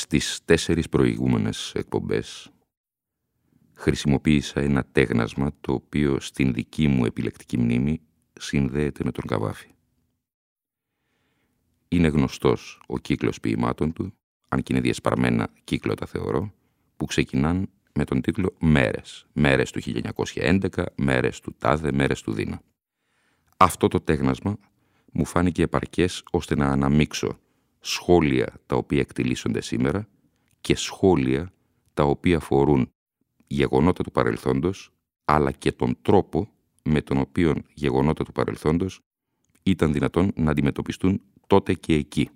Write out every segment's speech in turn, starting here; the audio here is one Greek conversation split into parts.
Στις τέσσερις προηγούμενες εκπομπές χρησιμοποίησα ένα τέγνασμα το οποίο στην δική μου επιλεκτική μνήμη συνδέεται με τον Καβάφη. Είναι γνωστός ο κύκλος ποιημάτων του, αν και είναι διασπαρμένα κύκλο τα θεωρώ, που ξεκινάν με τον τίτλο «Μέρες». Μέρες του 1911, μέρες του Τάδε, μέρες του Δίνα. Αυτό το τέγνασμα μου φάνηκε επαρκές ώστε να αναμίξω σχόλια τα οποία εκτελήσονται σήμερα και σχόλια τα οποία αφορούν γεγονότα του παρελθόντος, αλλά και τον τρόπο με τον οποίο γεγονότα του παρελθόντος ήταν δυνατόν να αντιμετωπιστούν τότε και εκεί.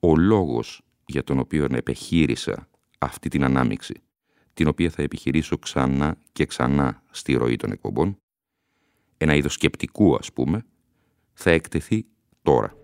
Ο λόγος για τον οποίο επεχείρησα αυτή την ανάμειξη, την οποία θα επιχειρήσω ξανά και ξανά στη ροή των εκπομπών, ένα είδος σκεπτικού ας πούμε, θα εκτεθεί τώρα.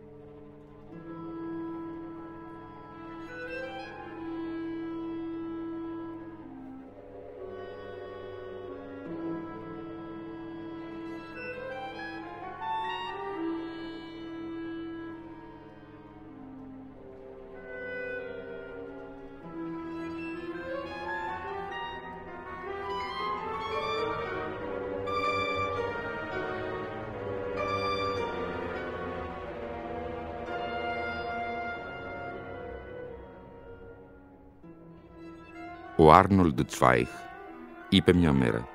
Ο Άρνολντ Τσβάιχ είπε μια μέρα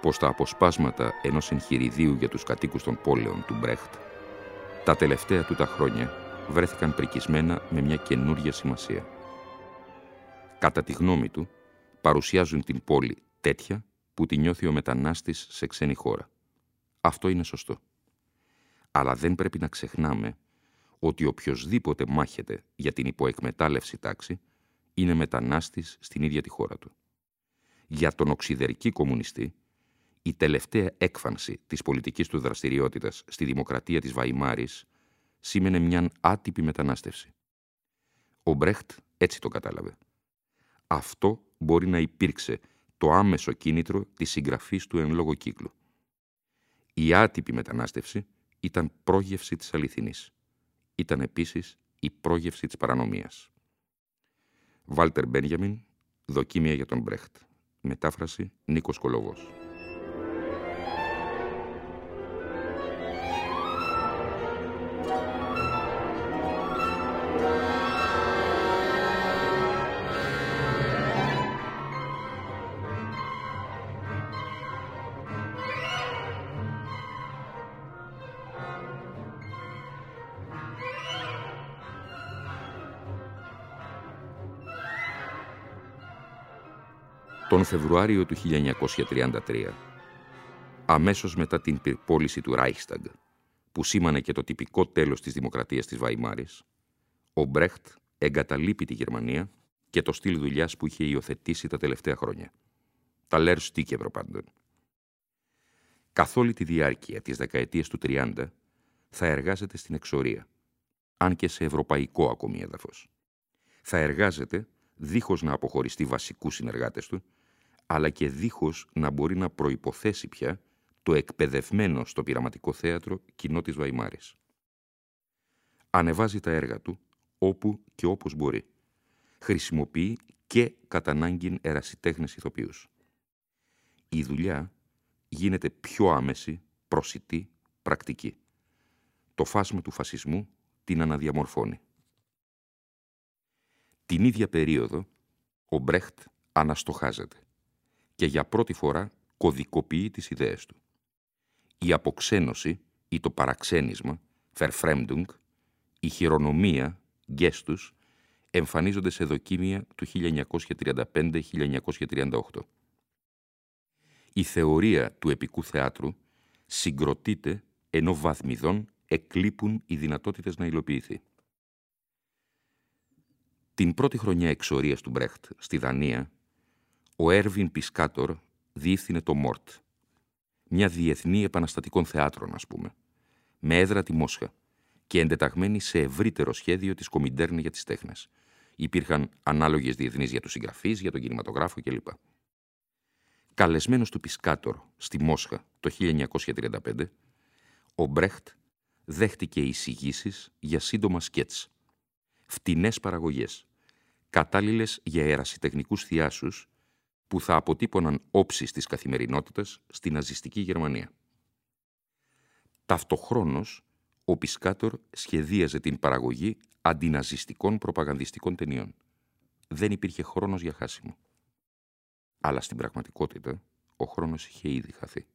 πως τα αποσπάσματα ενός εγχειριδίου για τους κατοίκους των πόλεων του Μπρέχτ τα τελευταία του τα χρόνια βρέθηκαν πρικισμένα με μια καινούργια σημασία. Κατά τη γνώμη του, παρουσιάζουν την πόλη τέτοια που τη νιώθει ο μετανάστης σε ξένη χώρα. Αυτό είναι σωστό. Αλλά δεν πρέπει να ξεχνάμε ότι οποιοδήποτε μάχεται για την υποεκμετάλλευση τάξη είναι μετανάστης στην ίδια τη χώρα του. Για τον οξυδερκή κομμουνιστή, η τελευταία έκφανση της πολιτικής του δραστηριότητας στη δημοκρατία της Βαϊμάρης σήμαινε μια άτυπη μετανάστευση. Ο Μπρέχτ έτσι το κατάλαβε. Αυτό μπορεί να υπήρξε το άμεσο κίνητρο της συγγραφής του εν λόγω κύκλου. Η άτυπη μετανάστευση ήταν πρόγευση της αληθινής. Ήταν επίσης η πρόγευση της παρανομίας. Βάλτερ Μπένιαμιν, δοκίμια για τον Μπρέχτ. Μετάφραση Νίκος Κολοβός. Τον Φεβρουάριο του 1933, αμέσως μετά την πυρπόληση του Ράιχσταγκ, που σήμανε και το τυπικό τέλος της δημοκρατίας της Βαϊμάρης, ο Μπρέχτ εγκαταλείπει τη Γερμανία και το στυλ δουλειάς που είχε υιοθετήσει τα τελευταία χρόνια. Τα Λέρ Στίκευρο πάντων. Καθ' όλη τη διάρκεια της δεκαετίας του 30 θα εργάζεται στην εξορία, αν και σε ευρωπαϊκό ακόμη έδαφος. Θα εργάζεται δίχως να αποχωριστεί βασικούς συνεργάτες του, αλλά και δίχως να μπορεί να προϋποθέσει πια το εκπαιδευμένο στο πειραματικό θέατρο κοινό της Βαϊμάρης. Ανεβάζει τα έργα του όπου και όπως μπορεί. Χρησιμοποιεί και κατά ανάγκη ερασιτέχνες ηθοποιούς. Η δουλειά γίνεται πιο άμεση, προσιτή, πρακτική. Το φάσμα του φασισμού την αναδιαμορφώνει. Την ίδια περίοδο Ο Μπρέχτ αναστοχάζεται και για πρώτη φορά κωδικοποιεί τις ιδέες του. Η αποξένωση ή το παραξένισμα, Verfremdung, η χειρονομία, Gestus, εμφανίζονται σε δοκίμια του 1935-1938. Η θεωρία του επικού θεάτρου συγκροτείται ενώ βαθμιδών εκλείπουν οι δυνατότητες να υλοποιηθεί. Την πρώτη χρονιά εξορίας του Μπρέχτ στη Δανία, ο Έρβιν Πισκάτορ διεύθυνε το Μόρτ, μια διεθνή επαναστατικών θεάτρων, ας πούμε, με έδρα τη Μόσχα και εντεταγμένη σε ευρύτερο σχέδιο της Κομιντέρνη για τις τέχνες. Υπήρχαν ανάλογες διεθνείς για τους συγγραφείς, για τον κινηματογράφο κλπ. Καλεσμένος του Πισκάτορ στη Μόσχα το 1935, ο Μπρέχτ δέχτηκε εισηγήσεις για σύντομα σκέτς. Φτηνές παραγωγές, κατάλληλες για ερασιτεχνικούς θειάσους που θα αποτύπωναν όψεις της καθημερινότητας στην ναζιστική Γερμανία. Ταυτοχρόνως, ο Πισκάτορ σχεδίαζε την παραγωγή αντιναζιστικών προπαγανδιστικών ταινιών. Δεν υπήρχε χρόνος για χάσιμο. Αλλά στην πραγματικότητα, ο χρόνος είχε ήδη χαθεί.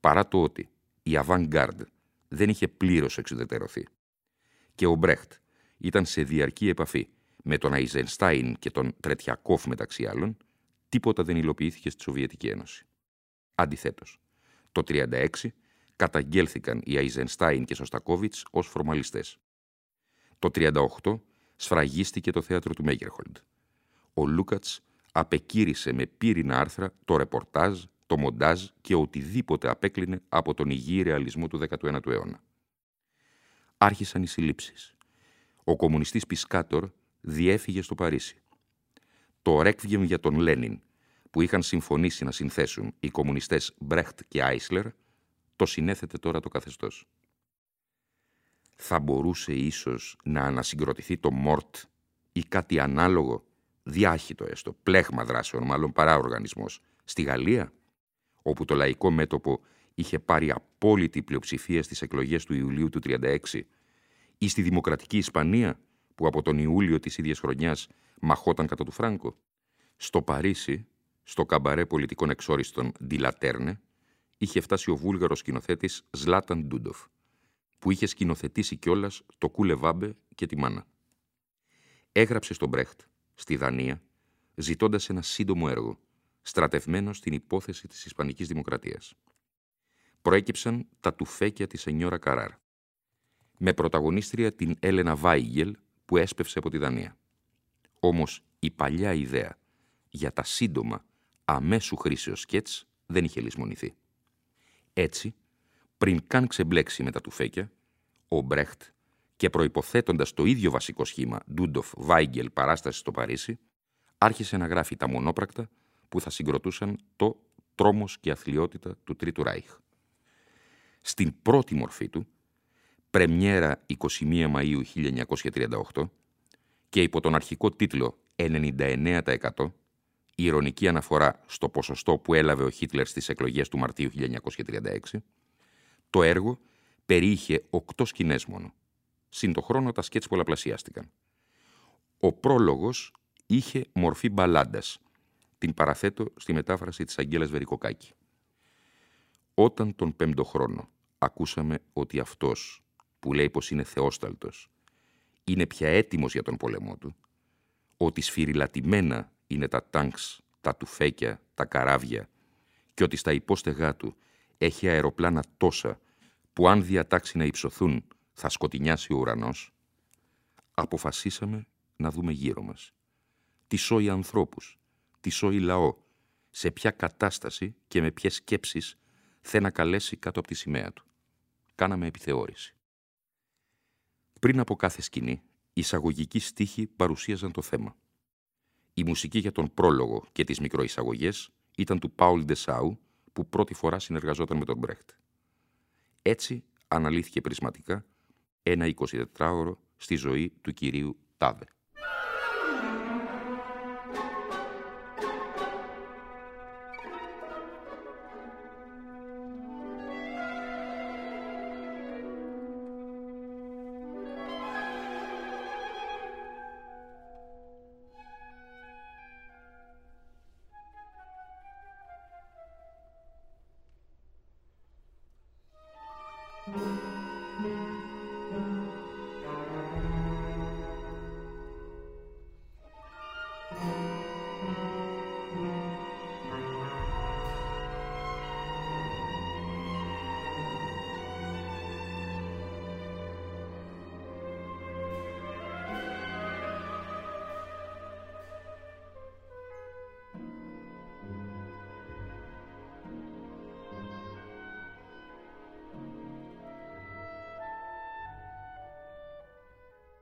Παρά το ότι η avant-garde δεν είχε πλήρως εξουδετερωθεί και ο Μπρέχτ ήταν σε διαρκή επαφή με τον Αϊζενστάιν και τον Τρετιακόφ μεταξύ άλλων, τίποτα δεν υλοποιήθηκε στη Σοβιετική Ένωση. Αντιθέτως, το 1936 καταγγέλθηκαν οι Αϊζενστάιν και Σωστακόβιτς ως φορμαλιστές. Το 1938 σφραγίστηκε το θέατρο του Μέγερχολντ. Ο Λούκατς απεκήρυσε με πύρινα άρθρα το ρεπορτάζ, το μοντάζ και οτιδήποτε απέκλεινε από τον υγιή ρεαλισμό του 19ου αιώνα. Άρχισαν οι συλλήψεις. Ο κομμουνιστής Πισκάτορ διέφυγε στο Παρίσι. Το ρέκβιεμ για τον Λένιν, που είχαν συμφωνήσει να συνθέσουν οι κομμουνιστές Μπρέχτ και Άισλερ, το συνέθετε τώρα το καθεστώς. Θα μπορούσε ίσως να ανασυγκροτηθεί το Μόρτ ή κάτι ανάλογο, διάχυτο έστω, πλέγμα δράσεων, μάλλον παρά οργανισμός, στη Γαλλία, όπου το λαϊκό μέτωπο είχε πάρει απόλυτη πλειοψηφία στις εκλογές του Ιουλίου του 1936 ή στη Δημοκρατική Ισπανία, που από τον Ιούλιο της ίδιας χρονιάς μαχόταν κατά του Φράγκο. Στο Παρίσι, στο καμπαρέ πολιτικών εξόριστων Ντιλατέρνε, είχε φτάσει ο βούλγαρος σκηνοθέτης Ζλάταν Ντούντοφ, που είχε σκηνοθετήσει κιόλας το Κούλε και τη Μάνα. Έγραψε στον Μπρέχτ, στη Δανία, ζητώντας ένα σύντομο έργο, στρατευμένο στην υπόθεση της Ισπανικής Δημοκρατίας. Προέκυψαν τα τουφέκια της Ενιώρα Καράρ, με πρωταγωνίστρια την Έλενα Βάιγελ που έσπευσε από τη Δανία. Όμως η παλιά ιδέα για τα σύντομα αμέσου χρήσεως σκέτς δεν είχε λησμονηθεί. Έτσι, πριν καν ξεμπλέξει με τα τουφέκια, ο Μπρέχτ και προϋποθέτοντας το ίδιο βασικό σχήμα Ντούντοφ Βάιγκελ παράσταση στο Παρίσι, άρχισε να γράφει τα μονόπρακτα που θα συγκροτούσαν το «Τρόμος και αθλειότητα του Τρίτου Ράιχ». Στην πρώτη μορφή του, πρεμιέρα 21 Μαΐου 1938 και υπό τον αρχικό τίτλο 99% η ηρωνική αναφορά στο ποσοστό που έλαβε ο Χίτλερ στις εκλογές του Μαρτίου 1936, το έργο περιείχε οκτώ σκηνές μόνο. Συν το χρόνο τα σκέτς πολλαπλασιάστηκαν. Ο πρόλογος είχε μορφή μπαλάντας. Την παραθέτω στη μετάφραση της Αγγέλας Βερικοκάκη. Όταν τον πέμπτο χρόνο ακούσαμε ότι αυτός που λέει πως είναι θεόσταλτος είναι πια έτοιμος για τον πόλεμό του, ότι σφυριλατημένα είναι τα τάγκς, τα τουφέκια, τα καράβια και ότι στα υπόστεγά του έχει αεροπλάνα τόσα που αν διατάξει να υψωθούν θα σκοτεινιάσει ο ουρανός, αποφασίσαμε να δούμε γύρω μας. Τι σώει ανθρώπους, τι σώει λαό, σε ποια κατάσταση και με ποιες σκέψεις θέλει να καλέσει κάτω από τη σημαία του. Κάναμε επιθεώρηση. Πριν από κάθε σκηνή, οι εισαγωγικοί στίχοι παρουσίαζαν το θέμα. Η μουσική για τον πρόλογο και τις μικροεισαγωγές ήταν του Πάουλ Ντεσάου, που πρώτη φορά συνεργαζόταν με τον Μπρέχτ. Έτσι αναλύθηκε πρισματικά ένα 24ωρο στη ζωή του κυρίου Τάβε.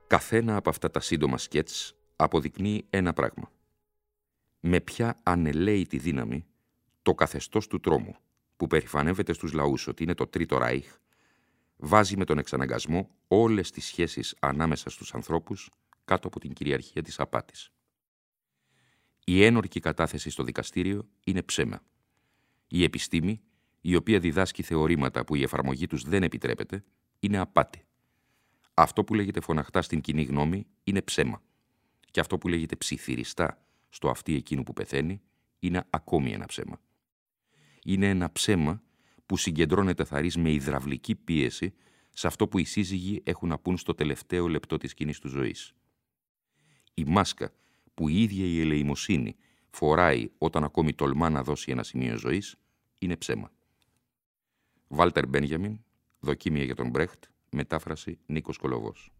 Καθένα από αυτά τα σύντομα σκέτς αποδεικνύει ένα πράγμα. Με ποια ανελαίτη δύναμη το καθεστώς του τρόμου που περηφανεύεται στους λαούς ότι είναι το Τρίτο Ράιχ βάζει με τον εξαναγκασμό όλες τις σχέσεις ανάμεσα στους ανθρώπους κάτω από την κυριαρχία της απάτης. Η ένορκη κατάθεση στο δικαστήριο είναι ψέμα. Η επιστήμη, η οποία διδάσκει θεωρήματα που η εφαρμογή τους δεν επιτρέπεται, είναι απάτη. Αυτό που λέγεται φωναχτά στην κοινή γνώμη είναι ψέμα. Και αυτό που λέγεται ψιθυριστά στο αυτί εκείνου που πεθαίνει είναι ακόμη ένα ψέμα. Είναι ένα ψέμα που συγκεντρώνεται θαρής με υδραυλική πίεση σε αυτό που οι σύζυγοι έχουν να πούν στο τελευταίο λεπτό της κοινής του ζωής. Η μάσκα που η ίδια η ελεημοσύνη φοράει όταν ακόμη τολμά να δώσει ένα σημείο ζωής είναι ψέμα. Βάλτερ Μπένιαμιν, δοκίμια για τον Μπρέχτ, μετάφραση Νίκος Κολοβός.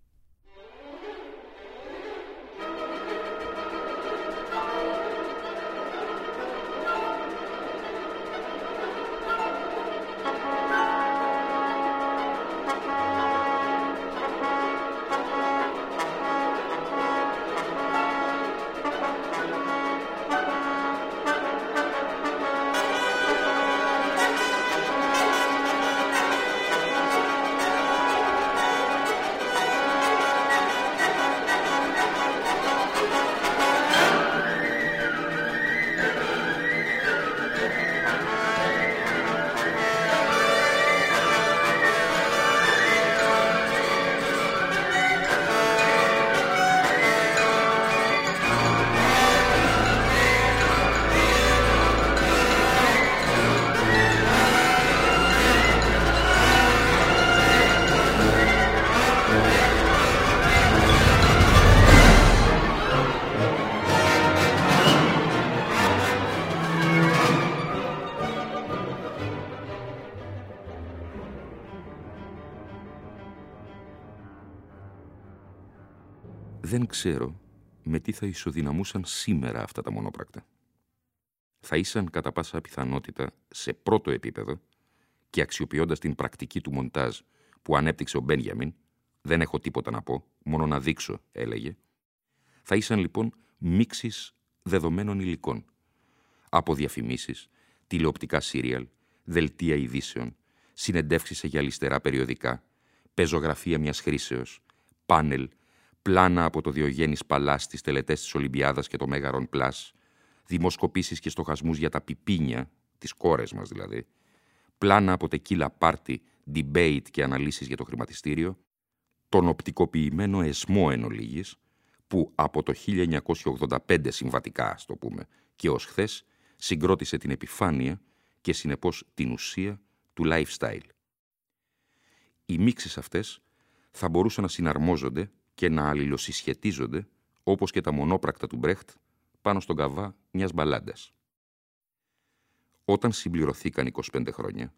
Δεν ξέρω με τι θα ισοδυναμούσαν σήμερα αυτά τα μονόπρακτα. Θα ήσαν κατά πάσα πιθανότητα σε πρώτο επίπεδο και αξιοποιώντας την πρακτική του μοντάζ που ανέπτυξε ο Μπένιαμιν, δεν έχω τίποτα να πω, μόνο να δείξω, έλεγε, θα ήσαν λοιπόν μίξεις δεδομένων υλικών. Από διαφημίσεις, τηλεοπτικά σύριαλ, δελτία ειδήσεων, συνεντεύξεις σε γυαλιστερά περιοδικά, πεζογραφία μιας χρήσεως, πάνελ, πλάνα από το Διογέννης Παλάς στις τελετές της Ολυμπιάδας και το Μέγαρον Πλάς, δημοσκοπήσεις και στοχασμούς για τα πιπίνια, τις κόρες μας δηλαδή, πλάνα από τεκίλα πάρτι, debate και αναλύσεις για το χρηματιστήριο, τον οπτικοποιημένο εσμό εν ολίγης, που από το 1985 συμβατικά, ας το πούμε, και ως χθες, συγκρότησε την επιφάνεια και συνεπώς την ουσία του lifestyle. Οι μίξεις αυτές θα μπορούσαν να συναρμόζονται και να αλληλοσυσχετίζονται, όπως και τα μονόπρακτα του Μπρέχτ, πάνω στον καβά μιας μπαλάντας. Όταν συμπληρωθήκαν 25 χρόνια,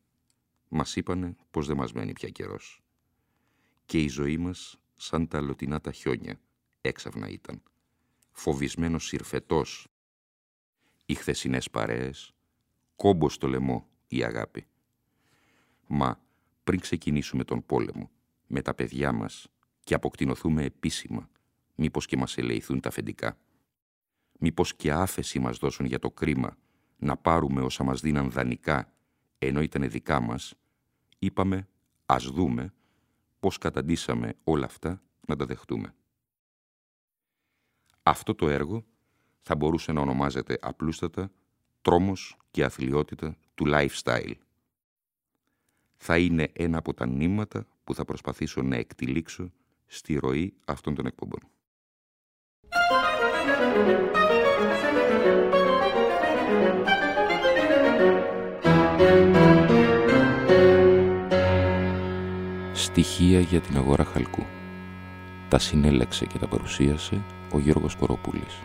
μας είπανε πως δεν μας μένει πια καιρός. Και η ζωή μας, σαν τα λωτινά τα χιόνια, έξαφνα ήταν. Φοβισμένος συρφετός. Οι χθεσινές παρέες, κόμπος στο λαιμό η αγάπη. Μα πριν ξεκινήσουμε τον πόλεμο, με τα παιδιά μας και αποκτηνοθούμε επίσημα, μήπως και μας ελεηθούν τα αφεντικά. Μήπως και άφεση μας δώσουν για το κρίμα να πάρουμε όσα μας δίναν δανεικά, ενώ ήταν δικά μας, είπαμε ας δούμε πώς καταντήσαμε όλα αυτά να τα δεχτούμε. Αυτό το έργο θα μπορούσε να ονομάζεται απλούστατα «Τρόμος και αθλειότητα του lifestyle». Θα είναι ένα από τα νήματα που θα προσπαθήσω να εκτιλήξω στη ροή αυτών των εκπομπών. Στοιχεία για την αγορά χαλκού. Τα συνέλεξε και τα παρουσίασε ο Γιώργος Κοροπούλης.